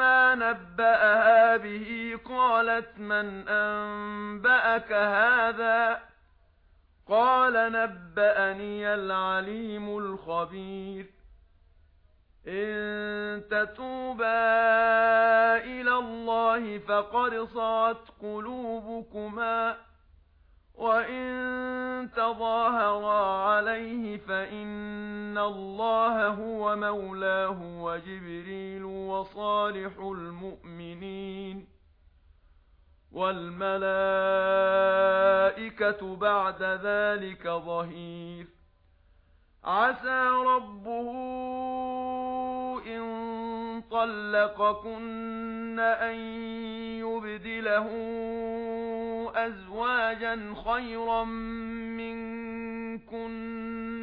ما نبأها به قالت من أنبأك هذا؟ قال نبأني العليم الخبير. إن تتوبا إلى الله فقرصعت قلوبكما وإن تظاهرا عليه فإن الله هو مولاه وجبريل وصالح المؤمنين والملائكة بعد ذلك ظهير عسى ربه إن طلقكن أن يبدله أزواجا خيرا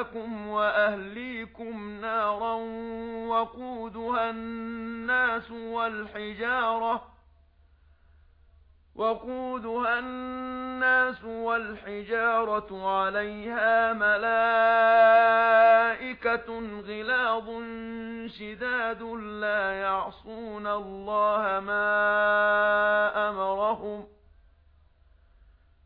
لَكُمْ وَأَهْلِيكُمْ نَارًا وَقُودُهَا النَّاسُ وَالْحِجَارَةُ وَقُودُهَا النَّاسُ وَالْحِجَارَةُ عَلَيْهَا مَلَائِكَةٌ غِلَاظٌ شِدَادٌ لَّا يَعْصُونَ اللَّهَ مَا أَمَرَهُمْ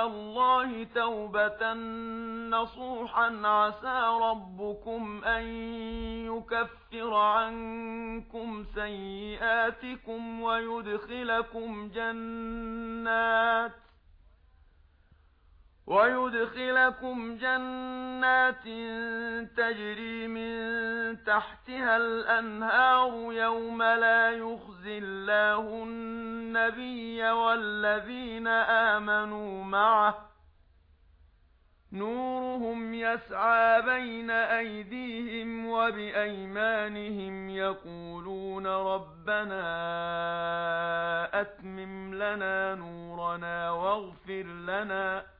إِلَى اللَّهِ تَوْبَةً نَّصُوحًا عَسَى رَبُّكُمْ أَن يُكَفِّرَ عَنكُمْ سَيِّئَاتِكُمْ وَيُدْخِلَكُمْ جَنَّاتٍ وَيُدْخِلَكُمْ جَنَّاتٍ تَجْرِي مِنْ تَحْتِهَا الْأَنْهَارُ يَوْمَ لَا يُخْزِي اللَّهُ النَّبِيَّ وَالَّذِينَ آمَنُوا مَعَهُ نُورُهُمْ يَسْعَى بَيْنَ أَيْدِيهِمْ وَبِأَيْمَانِهِمْ يَقُولُونَ رَبَّنَا أَتْمِمْ لَنَا نُورَنَا وَاغْفِرْ لَنَا